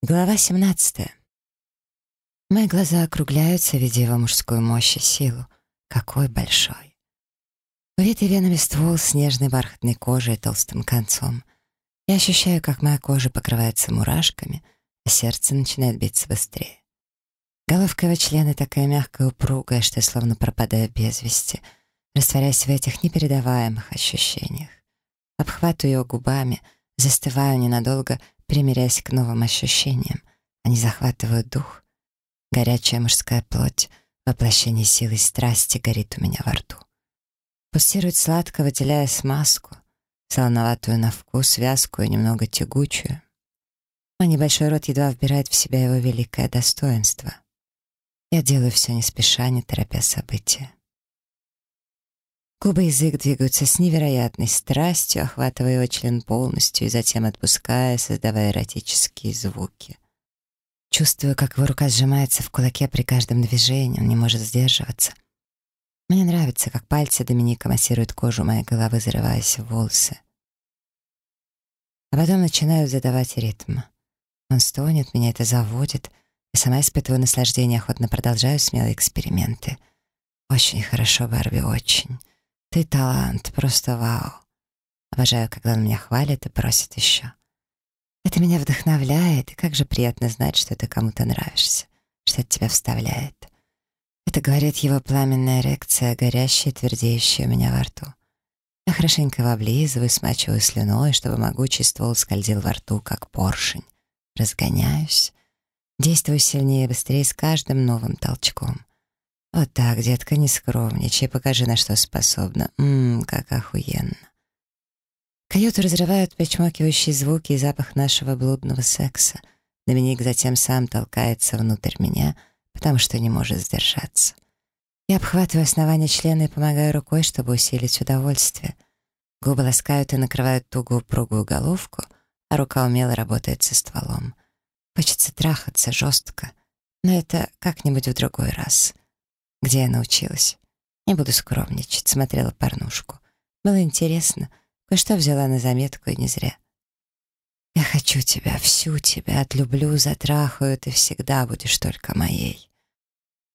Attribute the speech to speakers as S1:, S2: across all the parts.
S1: Глава 17. Мои глаза округляются, видя его мужскую мощь и силу. Какой большой. Увитый венами ствол с нежной бархатной кожей и толстым концом. Я ощущаю, как моя кожа покрывается мурашками, а сердце начинает биться быстрее. Головка его члена такая мягкая и упругая, что я словно пропадаю без вести, растворяясь в этих непередаваемых ощущениях. Обхватываю его губами, застываю ненадолго — примиряясь к новым ощущениям. Они захватывают дух. Горячая мужская плоть, воплощение силы и страсти горит у меня во рту. Пульсирует сладко, выделяя смазку, солоноватую на вкус, вязкую, немного тягучую. Мой небольшой рот едва вбирает в себя его великое достоинство. Я делаю все не спеша, не торопя события. Губы и язык двигаются с невероятной страстью, охватывая его член полностью и затем отпуская, создавая эротические звуки. Чувствую, как его рука сжимается в кулаке при каждом движении, он не может сдерживаться. Мне нравится, как пальцы Доминика массируют кожу моей головы, зарываясь в волосы. А потом начинаю задавать ритм. Он стонет, меня это заводит. Я сама испытываю наслаждение, охотно продолжаю смелые эксперименты. Очень хорошо, Барби, очень. Ты талант, просто вау. Обожаю, когда он меня хвалит и просит еще. Это меня вдохновляет, и как же приятно знать, что ты кому-то нравишься, что это тебя вставляет. Это говорит его пламенная эрекция, горящая и твердеющая у меня во рту. Я хорошенько его облизываю, смачиваю слюной, чтобы могучий ствол скользил во рту, как поршень. Разгоняюсь. Действую сильнее и быстрее с каждым новым толчком. «Вот так, детка, не скромничай, покажи, на что способна. Ммм, как охуенно». Каюту разрывают причмокивающие звуки и запах нашего блудного секса. Доминик затем сам толкается внутрь меня, потому что не может сдержаться. Я обхватываю основание члена и помогаю рукой, чтобы усилить удовольствие. Губы ласкают и накрывают тугую упругую головку, а рука умело работает со стволом. Хочется трахаться жестко, но это как-нибудь в другой раз — где я научилась. Не буду скромничать, смотрела порнушку. Было интересно, кое-что взяла на заметку и не зря. Я хочу тебя, всю тебя, отлюблю, затрахаю, ты всегда будешь только моей.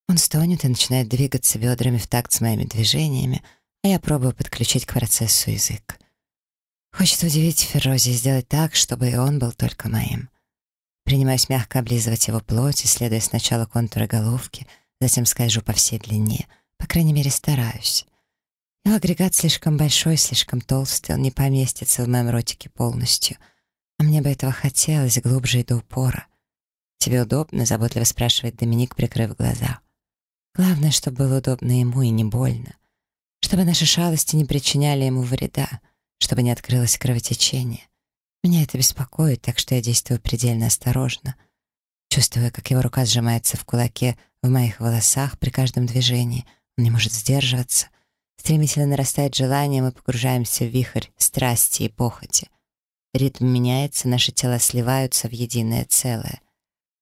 S1: Он стонет и начинает двигаться бедрами в такт с моими движениями, а я пробую подключить к процессу язык. Хочет удивить Феррози и сделать так, чтобы и он был только моим. Принимаюсь мягко облизывать его плоть, исследуя сначала контуры головки — затем скольжу по всей длине. По крайней мере, стараюсь. Его агрегат слишком большой, слишком толстый, он не поместится в моем ротике полностью. А мне бы этого хотелось глубже и до упора. «Тебе удобно?» — заботливо спрашивает Доминик, прикрыв глаза. «Главное, чтобы было удобно ему и не больно. Чтобы наши шалости не причиняли ему вреда, чтобы не открылось кровотечение. Меня это беспокоит, так что я действую предельно осторожно. Чувствуя, как его рука сжимается в кулаке, в моих волосах при каждом движении. Он не может сдерживаться. Стремительно нарастает желание, мы погружаемся в вихрь страсти и похоти. Ритм меняется, наши тела сливаются в единое целое.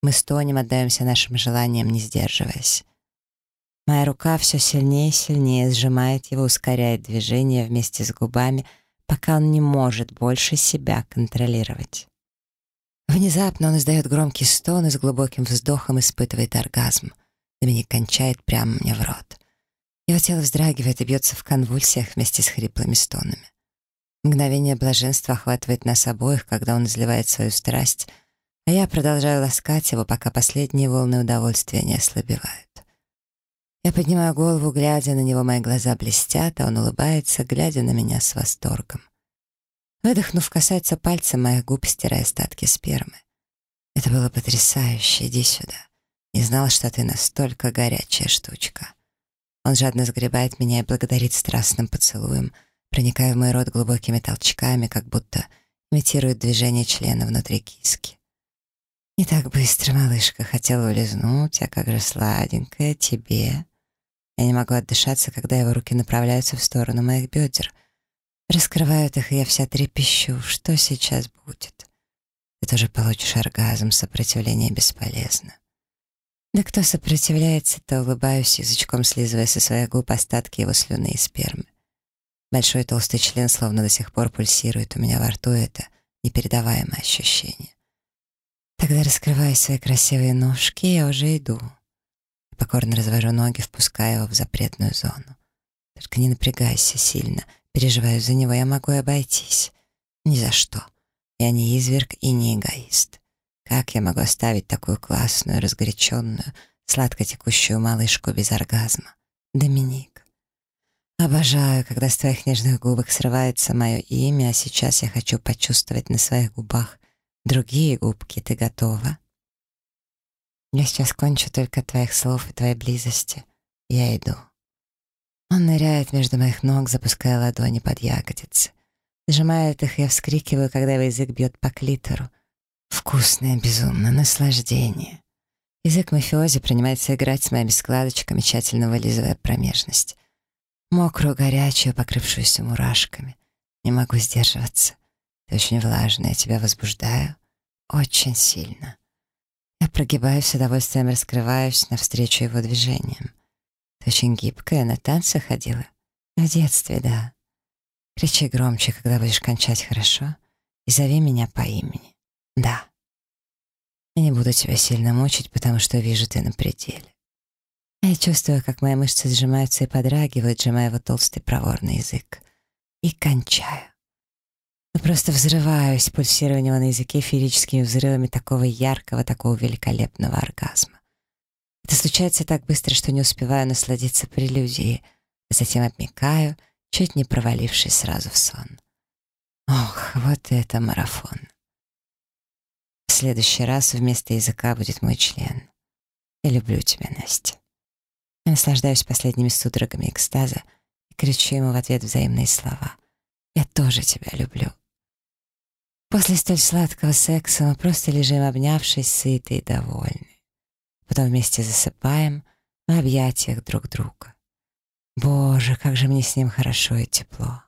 S1: Мы стонем, отдаемся нашим желаниям, не сдерживаясь. Моя рука все сильнее и сильнее сжимает его, ускоряет движение вместе с губами, пока он не может больше себя контролировать. Внезапно он издает громкий стон и с глубоким вздохом испытывает оргазм. Доминик кончает прямо мне в рот. Его тело вздрагивает и бьется в конвульсиях вместе с хриплыми стонами. Мгновение блаженства охватывает нас обоих, когда он изливает свою страсть, а я продолжаю ласкать его, пока последние волны удовольствия не ослабевают. Я поднимаю голову, глядя на него, мои глаза блестят, а он улыбается, глядя на меня с восторгом. Выдохнув, касается пальцем моих губ, стирая остатки спермы. Это было потрясающе, иди сюда. Не знал, что ты настолько горячая штучка. Он жадно сгребает меня и благодарит страстным поцелуем, проникая в мой рот глубокими толчками, как будто имитирует движение члена внутри киски. Не так быстро, малышка, хотела улизнуть, а как же сладенькая тебе. Я не могу отдышаться, когда его руки направляются в сторону моих бедер. Раскрывают их, и я вся трепещу. Что сейчас будет? Ты тоже получишь оргазм, сопротивление бесполезно. Да кто сопротивляется, то улыбаюсь, язычком слизывая со своих губ остатки его слюны и спермы. Большой толстый член словно до сих пор пульсирует у меня во рту, это непередаваемое ощущение. Так Когда раскрываю свои красивые ножки, я уже иду. Покорно развожу ноги, впуская его в запретную зону. Только не напрягайся сильно, переживаю за него, я могу обойтись. Ни за что. Я не изверг и не эгоист. Как я могу оставить такую классную, разгоряченную, сладко текущую малышку без оргазма? Доминик. Обожаю, когда с твоих нежных губок срывается мое имя, а сейчас я хочу почувствовать на своих губах другие губки. Ты готова? Я сейчас кончу только твоих слов и твоей близости. Я иду. Он ныряет между моих ног, запуская ладони под ягодицы. Сжимает их, я вскрикиваю, когда его язык бьет по клитору. Вкусное, безумно, наслаждение. Язык мафиози принимается играть с моими складочками, тщательно вылизывая промежность мокрую, горячую, покрывшуюся мурашками. Не могу сдерживаться. Ты очень влажная, тебя возбуждаю. Очень сильно. Я прогибаюсь, с удовольствием раскрываюсь навстречу его движениям. Ты очень гибкая, на танцы ходила? В детстве, да. Кричи громче, когда будешь кончать хорошо, и зови меня по имени. Да. Я не буду тебя сильно мучить, потому что вижу, ты на пределе. Я чувствую, как мои мышцы сжимаются и подрагивают, сжимая его толстый проворный язык. И кончаю. Но просто взрываюсь пульсированием на языке феерическими взрывами такого яркого, такого великолепного оргазма. Это случается так быстро, что не успеваю насладиться прелюдией, затем обмикаю, чуть не провалившись сразу в сон. Ох, вот это марафон. В следующий раз вместо языка будет мой член. Я люблю тебя, Настя. Я наслаждаюсь последними судорогами экстаза и кричу ему в ответ взаимные слова. «Я тоже тебя люблю». После столь сладкого секса мы просто лежим, обнявшись, сытые и довольны. Потом вместе засыпаем в объятиях друг друга. Боже, как же мне с ним хорошо и тепло.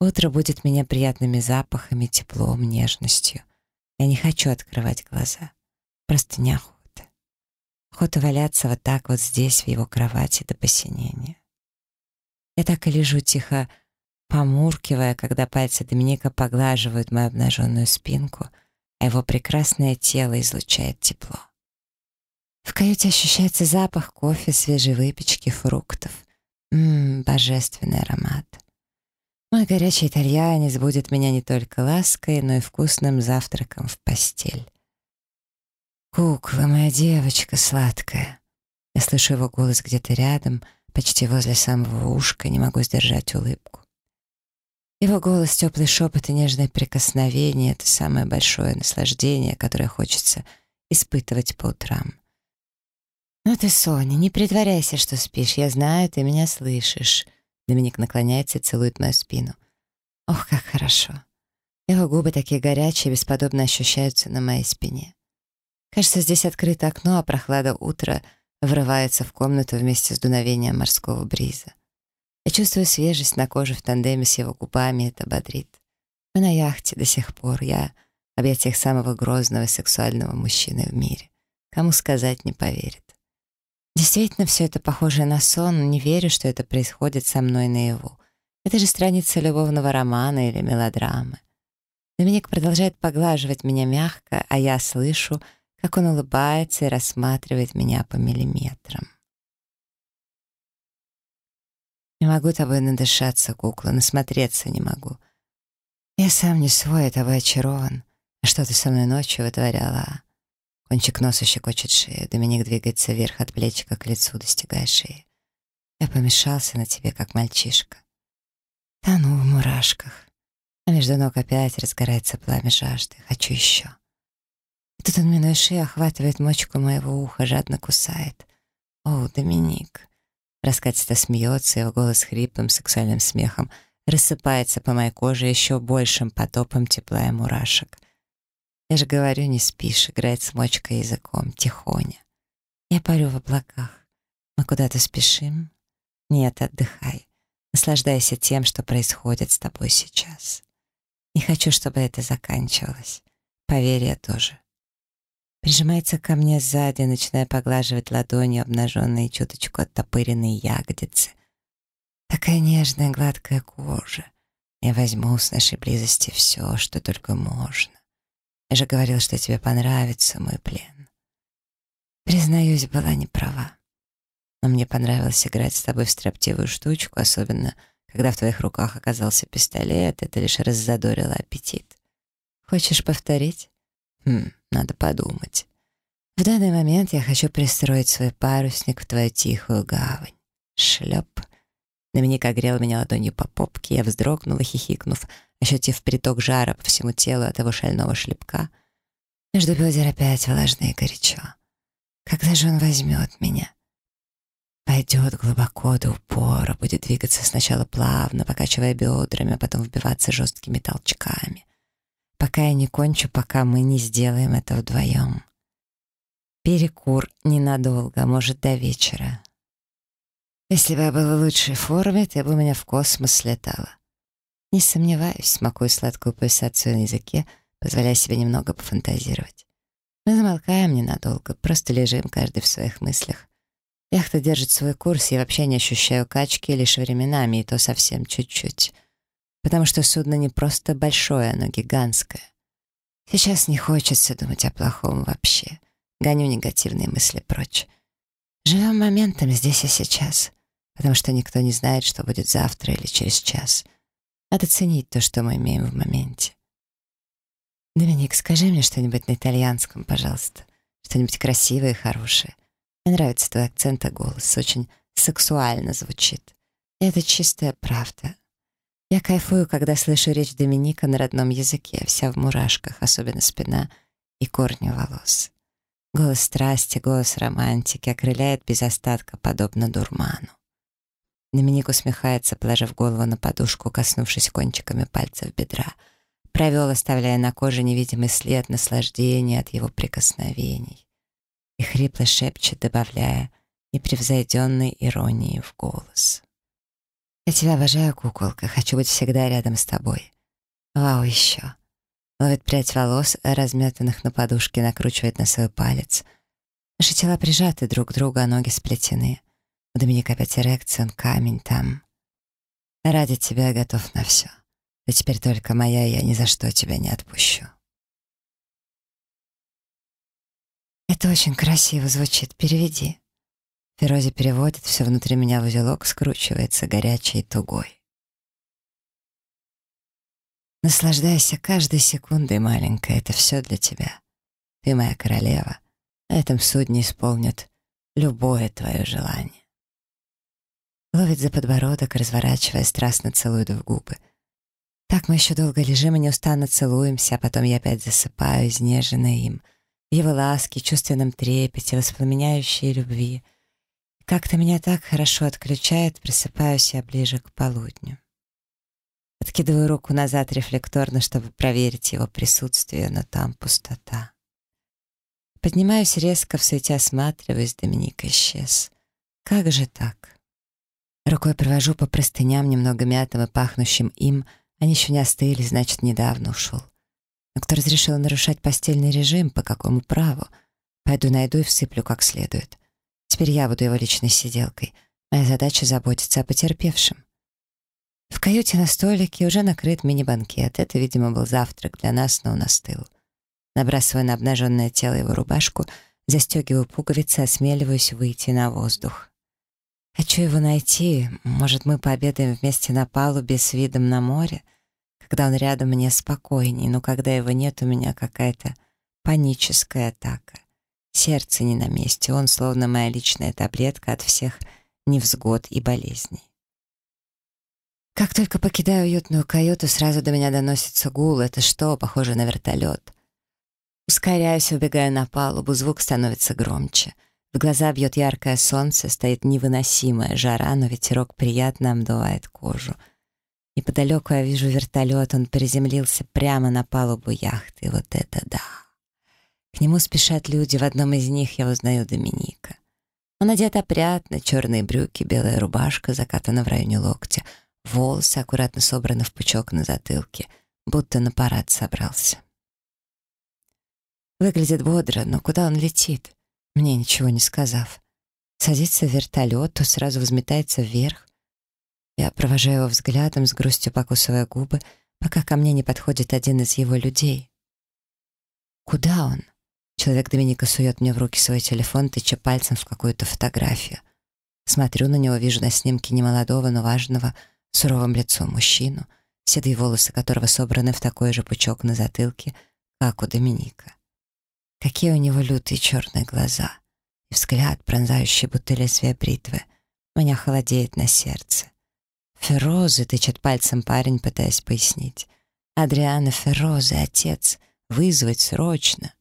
S1: Утро будет меня приятными запахами, теплом, нежностью. Я не хочу открывать глаза. Просто неохота. Охота валяться вот так вот здесь, в его кровати до посинения. Я так и лежу тихо, помуркивая, когда пальцы Доминика поглаживают мою обнаженную спинку, а его прекрасное тело излучает тепло. В каюте ощущается запах кофе, свежей выпечки, фруктов. Ммм, божественный аромат. Мой горячий итальянец будет меня не только лаской, но и вкусным завтраком в постель. «Кукла, моя девочка сладкая». Я слышу его голос где-то рядом, почти возле самого ушка, не могу сдержать улыбку. Его голос, теплый шепот и нежное прикосновение — это самое большое наслаждение, которое хочется испытывать по утрам. «Ну ты, Соня, не притворяйся, что спишь. Я знаю, ты меня слышишь». Доминик наклоняется и целует мою спину. «Ох, как хорошо». Его губы такие горячие, бесподобно ощущаются на моей спине. Кажется, здесь открыто окно, а прохлада утра врывается в комнату вместе с дуновением морского бриза. Я чувствую свежесть на коже в тандеме с его губами, это бодрит. Мы на яхте до сих пор, я в объятиях самого грозного сексуального мужчины в мире. Кому сказать, не поверит. Действительно, все это похоже на сон, не верю, что это происходит со мной наяву. Это же страница любовного романа или мелодрамы. Доминик продолжает поглаживать меня мягко, а я слышу, как он улыбается и рассматривает меня по миллиметрам. Не могу тобой надышаться, кукла, насмотреться не могу. Я сам не свой, тобой очарован. А что ты со мной ночью вытворяла? Кончик носа щекочет шею, Доминик двигается вверх от плечика к лицу, достигая шеи. Я помешался на тебе, как мальчишка. Тону в мурашках. А между ног опять разгорается пламя жажды. Хочу еще. И тут он минуя шею охватывает мочку моего уха, жадно кусает. «О, Доминик!» Раскатисто смеется, его голос хриплым сексуальным смехом рассыпается по моей коже еще большим потопом тепла и мурашек. Я же говорю, не спишь, играет с мочкой языком, тихоня. Я парю в облаках. Мы куда-то спешим? Нет, отдыхай. Наслаждайся тем, что происходит с тобой сейчас. Не хочу, чтобы это заканчивалось. Поверь, я тоже прижимается ко мне сзади, начиная поглаживать ладонью обнаженные чуточку оттопыренные ягодицы. Такая нежная гладкая кожа. Я возьму с нашей близости все, что только можно. Я же говорил, что тебе понравится мой плен. Признаюсь, была не права. Но мне понравилось играть с тобой в строптивую штучку, особенно когда в твоих руках оказался пистолет, это лишь раззадорило аппетит. Хочешь повторить? Хм, надо подумать. В данный момент я хочу пристроить свой парусник в твою тихую гавань. Шлеп. Доминик огрел меня ладонью по попке, я вздрогнула, хихикнув, ощутив приток жара по всему телу от его шального шлепка. Между бедер опять влажно и горячо. Когда же он возьмет меня? Пойдет глубоко до упора, будет двигаться сначала плавно, покачивая бедрами, а потом вбиваться жесткими толчками. Пока я не кончу, пока мы не сделаем это вдвоем. Перекур ненадолго, может, до вечера. Если бы я была в лучшей форме, ты бы у меня в космос слетала. Не сомневаюсь, смакую сладкую пульсацию на языке, позволяя себе немного пофантазировать. Мы замолкаем ненадолго, просто лежим каждый в своих мыслях. Яхта держит свой курс, я вообще не ощущаю качки лишь временами, и то совсем чуть-чуть. Потому что судно не просто большое, оно гигантское. Сейчас не хочется думать о плохом вообще. Гоню негативные мысли прочь. Живем моментом здесь и сейчас, потому что никто не знает, что будет завтра или через час. Надо ценить то, что мы имеем в моменте. «Доминик, скажи мне что-нибудь на итальянском, пожалуйста. Что-нибудь красивое и хорошее. Мне нравится твой акцент и голос. Очень сексуально звучит. И это чистая правда. Я кайфую, когда слышу речь Доминика на родном языке, вся в мурашках, особенно спина и корни волос. Голос страсти, голос романтики окрыляет без остатка, подобно дурману. Доминик усмехается, положив голову на подушку, коснувшись кончиками пальцев бедра. Провел, оставляя на коже невидимый след наслаждения от его прикосновений. И хрипло шепчет, добавляя непревзойденной иронии в голос. «Я тебя обожаю, куколка, хочу быть всегда рядом с тобой. Вау, еще!» Ловит прядь волос, разметанных на подушке, накручивает на свой палец. Наши тела прижаты друг к другу, а ноги сплетены. У Доминика опять эрекция, он камень там. Ради тебя готов на все. Ты теперь только моя, и я ни за что тебя не отпущу. Это очень красиво звучит, переведи. Ферози переводит, все внутри меня в узелок скручивается, горячий и тугой. Наслаждайся каждой секундой, маленькая, это все для тебя. Ты моя королева. На этом судне исполнят любое твое желание. Ловит за подбородок, разворачивая, страстно целует в губы. Так мы еще долго лежим и неустанно целуемся, а потом я опять засыпаю, изнеженная им. Его ласке, чувственном трепете, воспламеняющей любви. Как-то меня так хорошо отключает, просыпаюсь я ближе к полудню. Откидываю руку назад рефлекторно, чтобы проверить его присутствие, но там пустота. Поднимаюсь резко, в свете осматриваясь, Доминик исчез. Как же так? Рукой провожу по простыням, немного мятым и пахнущим им. Они еще не остыли, значит, недавно ушел. Но кто разрешил нарушать постельный режим, по какому праву? Пойду найду и всыплю как следует. Теперь я буду его личной сиделкой. Моя задача — заботиться о потерпевшем. В каюте на столике уже накрыт мини-банкет. Это, видимо, был завтрак для нас, но он остыл. Набрасываю на обнаженное тело его рубашку, застегиваю пуговицы, осмеливаюсь выйти на воздух. Хочу его найти. Может, мы пообедаем вместе на палубе с видом на море? Когда он рядом, мне спокойней, но когда его нет, у меня какая-то паническая атака. Сердце не на месте, он словно моя личная таблетка от всех невзгод и болезней. Как только покидаю уютную каюту, сразу до меня доносится гул. Это что, похоже на вертолет? Ускоряюсь, убегаю на палубу, звук становится громче. В глаза бьет яркое солнце, стоит невыносимая жара, но ветерок приятно обдувает кожу. Неподалеку я вижу вертолет, он приземлился прямо на палубу яхты. Вот это да! К нему спешат люди, в одном из них я узнаю Доминика. Он одет опрятно, черные брюки, белая рубашка закатана в районе локтя, волосы аккуратно собраны в пучок на затылке, будто на парад собрался. Выглядит бодро, но куда он летит? мне ничего не сказав. Садится в вертолет, то сразу взметается вверх. Я провожаю его взглядом, с грустью покусывая губы, пока ко мне не подходит один из его людей. Куда он? Человек Доминика сует мне в руки свой телефон, тыча пальцем в какую-то фотографию. Смотрю на него, вижу на снимке немолодого, но важного, суровым лицом мужчину, седые волосы которого собраны в такой же пучок на затылке, как у Доминика. Какие у него лютые черные глаза. И взгляд, пронзающий будто лезвие бритвы. Меня холодеет на сердце. «Ферозы», — тычет пальцем парень, пытаясь пояснить. «Адриана Ферозы, отец, вызвать срочно».